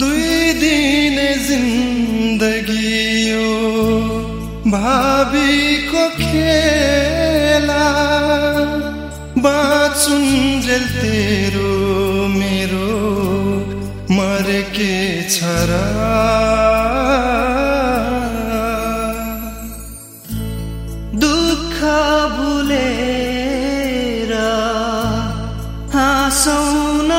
दुई दिन जिन्दगी भावीको खेला। बाँचुन्जेल तेरो मेरो मर के छ दुःख भुलेर हाँसौन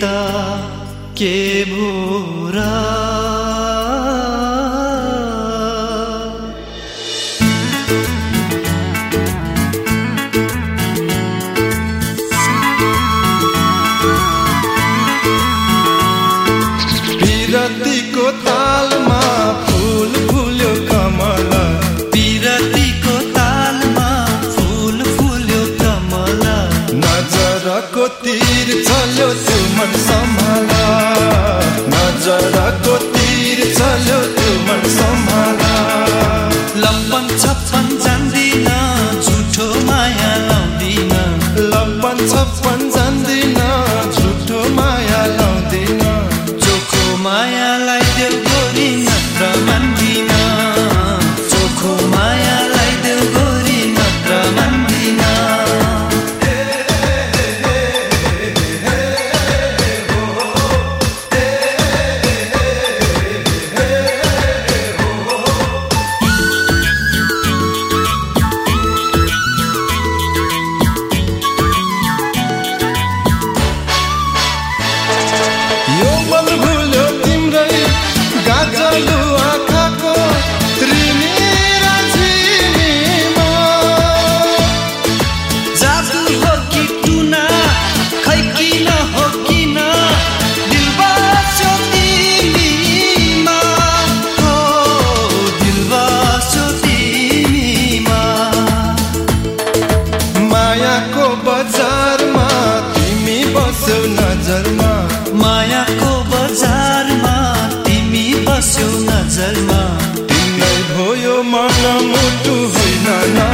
ता के भोरा? को तालमा छप्पन जान्दिनँ झुठो माया लाउँदिन। चोखो माया लगाइदेऊ mana mutu hoinana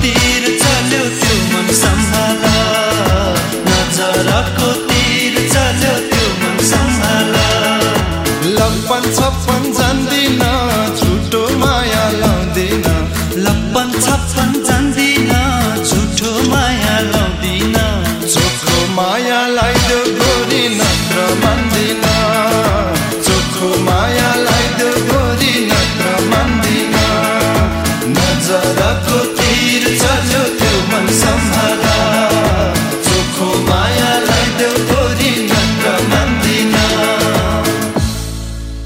तिर चल्यो त्यो मन सम्हाल। तिर चल्यो त्यो मन छप्पन